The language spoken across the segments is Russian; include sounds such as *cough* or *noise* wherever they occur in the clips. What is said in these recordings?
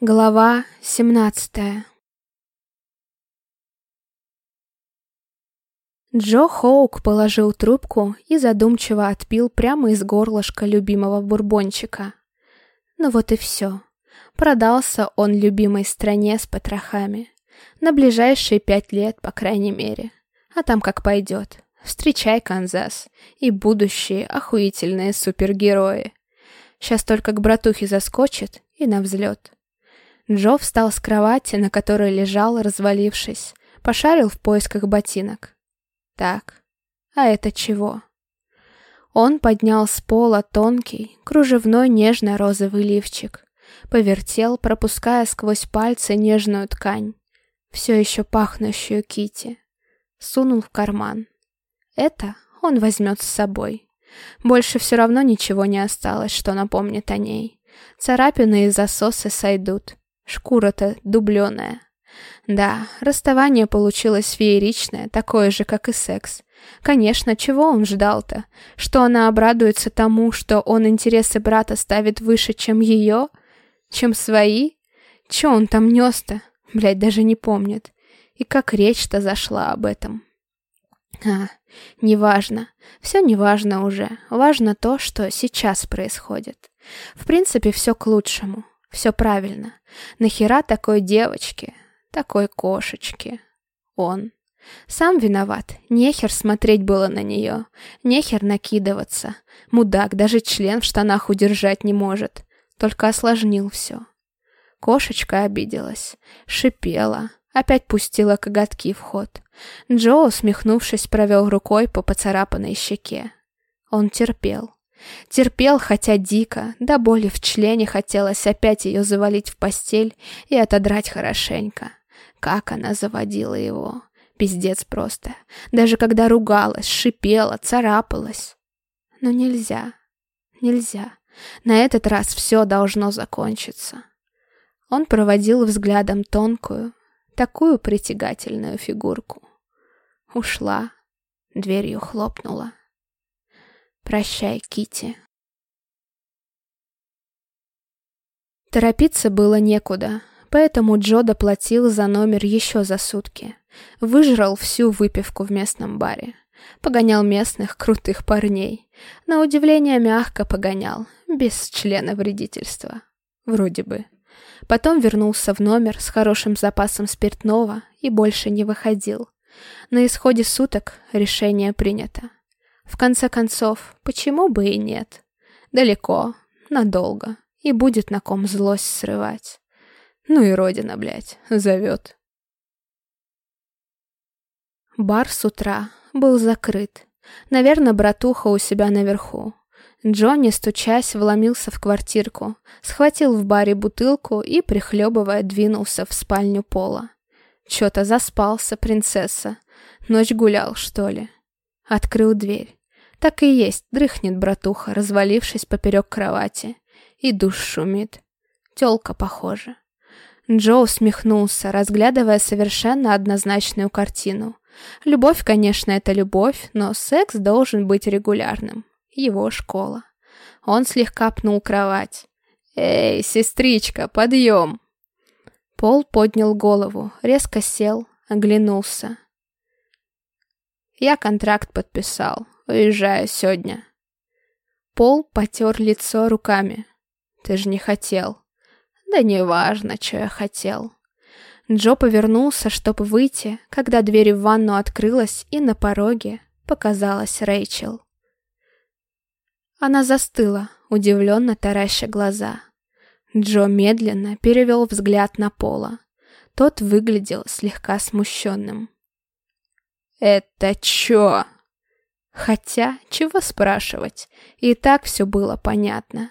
Глава 17 Джо Хоук положил трубку и задумчиво отпил прямо из горлышка любимого бурбончика. Ну вот и все. Продался он любимой стране с потрохами. На ближайшие пять лет, по крайней мере. А там как пойдет. Встречай, Канзас. И будущие охуительные супергерои. Сейчас только к братухе заскочит и на взлет. Джо встал с кровати, на которой лежал, развалившись, пошарил в поисках ботинок. Так, а это чего? Он поднял с пола тонкий, кружевной нежно-розовый лифчик, повертел, пропуская сквозь пальцы нежную ткань, все еще пахнущую Кити, сунул в карман. Это он возьмет с собой. Больше все равно ничего не осталось, что напомнит о ней. Царапины и засосы сойдут. Шкура-то дубленая. Да, расставание получилось фееричное, такое же, как и секс. Конечно, чего он ждал-то? Что она обрадуется тому, что он интересы брата ставит выше, чем ее? Чем свои? Че он там нес-то? Блядь, даже не помнит. И как речь-то зашла об этом? А, неважно. Все неважно уже. Важно то, что сейчас происходит. В принципе, все к лучшему. Все правильно. Нахера такой девочке, такой кошечке? Он. Сам виноват. Нехер смотреть было на нее. Нехер накидываться. Мудак, даже член в штанах удержать не может. Только осложнил все. Кошечка обиделась. Шипела. Опять пустила коготки в ход. Джо, усмехнувшись, провел рукой по поцарапанной щеке. Он терпел. Терпел, хотя дико, до боли в члене хотелось опять ее завалить в постель и отодрать хорошенько. Как она заводила его. Пиздец просто. Даже когда ругалась, шипела, царапалась. Но нельзя. Нельзя. На этот раз все должно закончиться. Он проводил взглядом тонкую, такую притягательную фигурку. Ушла, дверью хлопнула. Прощай, Кити. Торопиться было некуда, поэтому Джо доплатил за номер еще за сутки. Выжрал всю выпивку в местном баре. Погонял местных крутых парней. На удивление мягко погонял, без члена вредительства. Вроде бы. Потом вернулся в номер с хорошим запасом спиртного и больше не выходил. На исходе суток решение принято. В конце концов, почему бы и нет? Далеко, надолго, и будет на ком злость срывать. Ну и родина, блядь, зовет. Бар с утра был закрыт. Наверное, братуха у себя наверху. Джонни, стучась, вломился в квартирку, схватил в баре бутылку и, прихлебывая, двинулся в спальню Пола. Чё-то заспался, принцесса. Ночь гулял, что ли. Открыл дверь. Так и есть, дрыхнет братуха, развалившись поперек кровати. И душ шумит. Тёлка похожа. Джо усмехнулся, разглядывая совершенно однозначную картину. Любовь, конечно, это любовь, но секс должен быть регулярным. Его школа. Он слегка пнул кровать. «Эй, сестричка, подъем!» Пол поднял голову, резко сел, оглянулся. «Я контракт подписал. Уезжаю сегодня. Пол потер лицо руками. Ты же не хотел. Да неважно, что я хотел. Джо повернулся, чтобы выйти, когда дверь в ванну открылась, и на пороге показалась Рэйчел. Она застыла, удивленно тараща глаза. Джо медленно перевел взгляд на Пола. Тот выглядел слегка смущенным. «Это чё?» Хотя, чего спрашивать, и так все было понятно.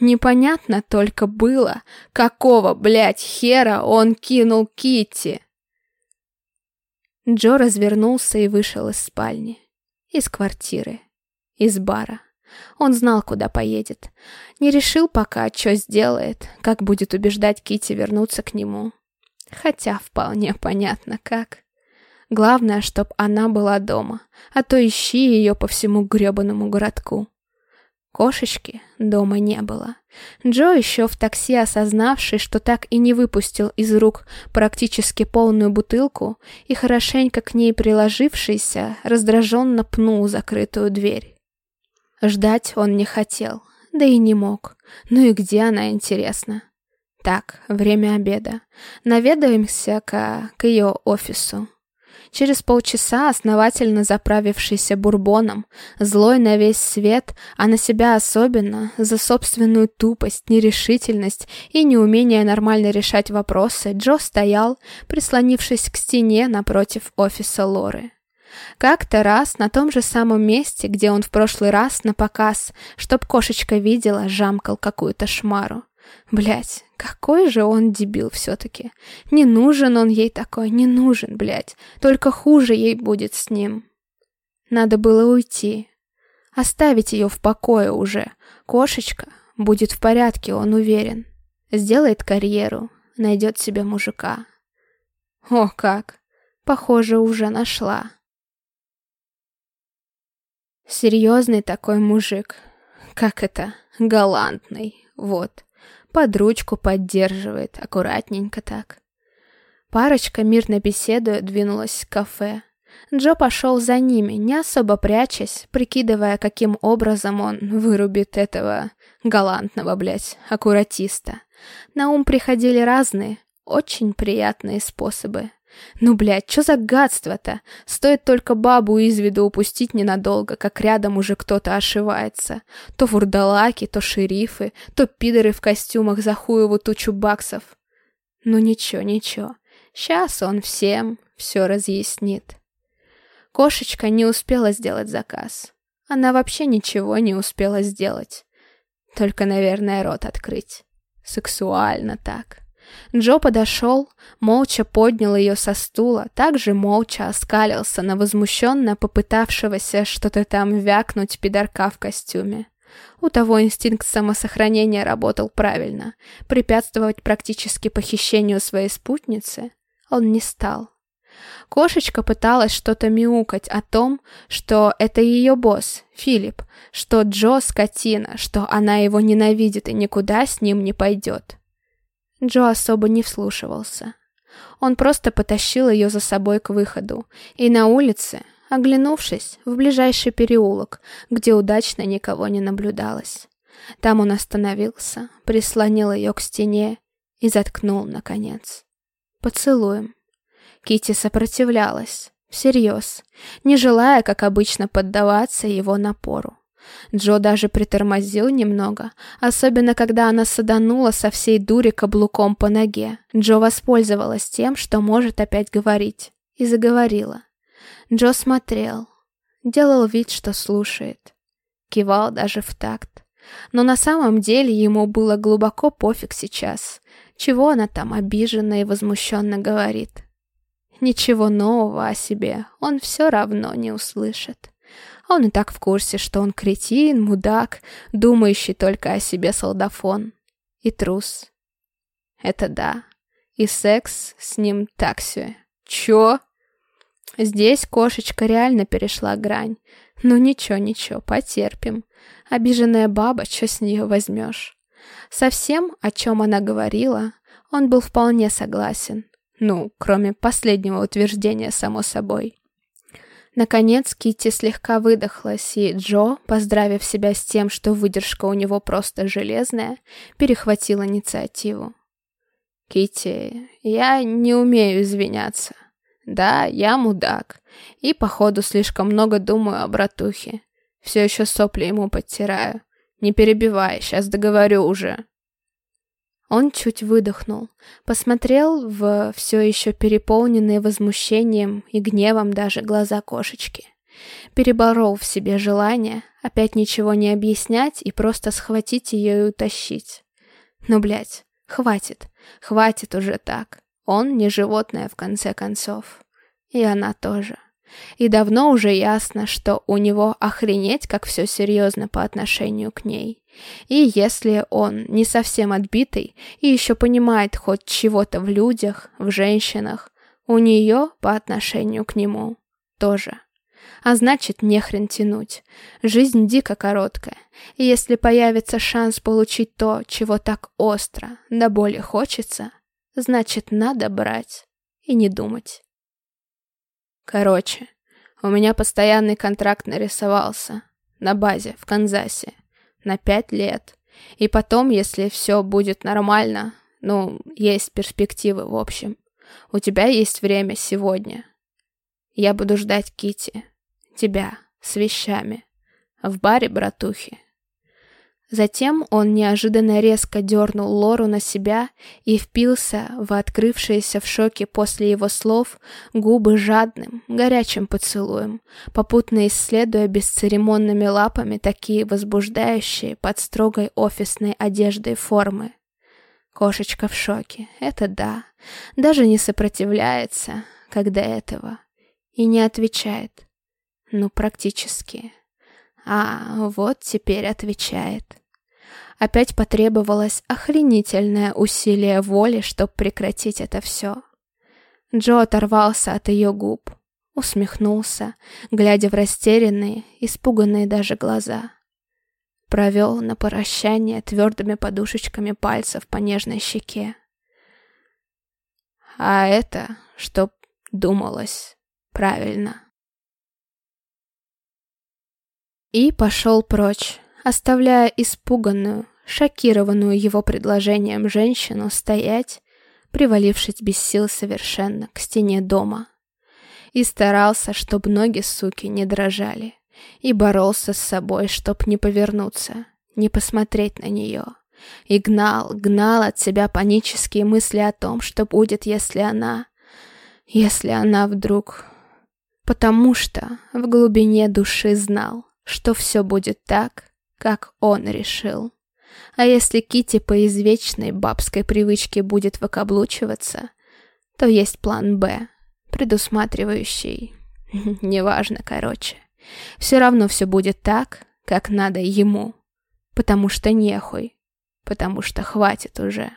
Непонятно только было, какого, блядь, хера он кинул Кити. Джо развернулся и вышел из спальни. Из квартиры. Из бара. Он знал, куда поедет. Не решил пока, что сделает, как будет убеждать Кити вернуться к нему. Хотя вполне понятно, как. Главное, чтоб она была дома, а то ищи ее по всему гребаному городку. Кошечки дома не было. Джо еще в такси, осознавший, что так и не выпустил из рук практически полную бутылку и хорошенько к ней приложившийся, раздраженно пнул закрытую дверь. Ждать он не хотел, да и не мог. Ну и где она, интересно? Так, время обеда. Наведаемся-ка к ее офису. Через полчаса, основательно заправившийся бурбоном, злой на весь свет, а на себя особенно, за собственную тупость, нерешительность и неумение нормально решать вопросы, Джо стоял, прислонившись к стене напротив офиса Лоры. Как-то раз на том же самом месте, где он в прошлый раз на показ, чтоб кошечка видела, жамкал какую-то шмару. Блять, какой же он дебил все-таки. Не нужен он ей такой, не нужен, блять. Только хуже ей будет с ним. Надо было уйти. Оставить ее в покое уже. Кошечка будет в порядке, он уверен. Сделает карьеру, найдет себе мужика. О, как! Похоже, уже нашла. Серьезный такой мужик. Как это? Галантный. Вот под ручку поддерживает, аккуратненько так. Парочка, мирно беседуя, двинулась к кафе. Джо пошел за ними, не особо прячась, прикидывая, каким образом он вырубит этого галантного, блядь, аккуратиста. На ум приходили разные, очень приятные способы. Ну, блядь, что за гадство-то? Стоит только бабу из виду упустить ненадолго, как рядом уже кто-то ошивается. То вурдалаки, то шерифы, то пидоры в костюмах за хуеву тучу баксов. Ну ничего, ничего. Сейчас он всем все разъяснит. Кошечка не успела сделать заказ. Она вообще ничего не успела сделать. Только, наверное, рот открыть. Сексуально так. Джо подошел, молча поднял ее со стула, также молча оскалился на возмущенно попытавшегося что-то там вякнуть пидорка в костюме. У того инстинкт самосохранения работал правильно. Препятствовать практически похищению своей спутницы он не стал. Кошечка пыталась что-то мяукать о том, что это ее босс, Филипп, что Джо скотина, что она его ненавидит и никуда с ним не пойдет. Джо особо не вслушивался. Он просто потащил ее за собой к выходу, и на улице, оглянувшись, в ближайший переулок, где удачно никого не наблюдалось. Там он остановился, прислонил ее к стене и заткнул, наконец. Поцелуем. Кити сопротивлялась, всерьез, не желая, как обычно, поддаваться его напору. Джо даже притормозил немного, особенно когда она саданула со всей дури каблуком по ноге. Джо воспользовалась тем, что может опять говорить, и заговорила. Джо смотрел, делал вид, что слушает. Кивал даже в такт. Но на самом деле ему было глубоко пофиг сейчас, чего она там обиженно и возмущенно говорит. Ничего нового о себе он все равно не услышит. Он и так в курсе, что он кретин, мудак, думающий только о себе солдафон. И трус. Это да. И секс с ним таксию. Чё? Здесь кошечка реально перешла грань. Ну ничего, ничего, потерпим. Обиженная баба, что с нее возьмешь? Совсем, о чем она говорила, он был вполне согласен. Ну, кроме последнего утверждения, само собой. Наконец Китти слегка выдохлась, и Джо, поздравив себя с тем, что выдержка у него просто железная, перехватил инициативу. Китти, я не умею извиняться. Да, я мудак, и походу слишком много думаю о братухе. Все еще сопли ему подтираю. Не перебивай, сейчас договорю уже. Он чуть выдохнул, посмотрел в все еще переполненные возмущением и гневом даже глаза кошечки. Переборол в себе желание опять ничего не объяснять и просто схватить ее и утащить. Ну, блядь, хватит, хватит уже так. Он не животное, в конце концов. И она тоже. И давно уже ясно, что у него охренеть, как все серьезно по отношению к ней. И если он не совсем отбитый и еще понимает хоть чего-то в людях, в женщинах, у нее по отношению к нему тоже. А значит, не хрен тянуть. Жизнь дико короткая. И если появится шанс получить то, чего так остро, да боли хочется, значит, надо брать и не думать. Короче, у меня постоянный контракт нарисовался. На базе, в Канзасе. На пять лет. И потом, если все будет нормально, ну, есть перспективы, в общем. У тебя есть время сегодня. Я буду ждать Кити, тебя, с вещами. В баре братухи. Затем он неожиданно резко дернул Лору на себя и впился в открывшиеся в шоке после его слов губы жадным, горячим поцелуем, попутно исследуя бесцеремонными лапами такие возбуждающие под строгой офисной одеждой формы. Кошечка в шоке, это да, даже не сопротивляется, когда этого, и не отвечает. Ну, практически. А, вот теперь отвечает. Опять потребовалось охренительное усилие воли, чтобы прекратить это все. Джо оторвался от ее губ, усмехнулся, глядя в растерянные, испуганные даже глаза. Провел на прощание твердыми подушечками пальцев по нежной щеке. А это, чтоб думалось правильно. И пошел прочь, оставляя испуганную, шокированную его предложением женщину стоять, привалившись без сил совершенно к стене дома. И старался, чтоб ноги суки не дрожали, и боролся с собой, чтоб не повернуться, не посмотреть на нее. И гнал, гнал от себя панические мысли о том, что будет, если она... Если она вдруг... Потому что в глубине души знал, что все будет так, как он решил. А если Кити по извечной бабской привычке будет выкаблучиваться, то есть план «Б», предусматривающий... *laughs* Неважно, короче. Все равно все будет так, как надо ему. Потому что нехуй. Потому что хватит уже.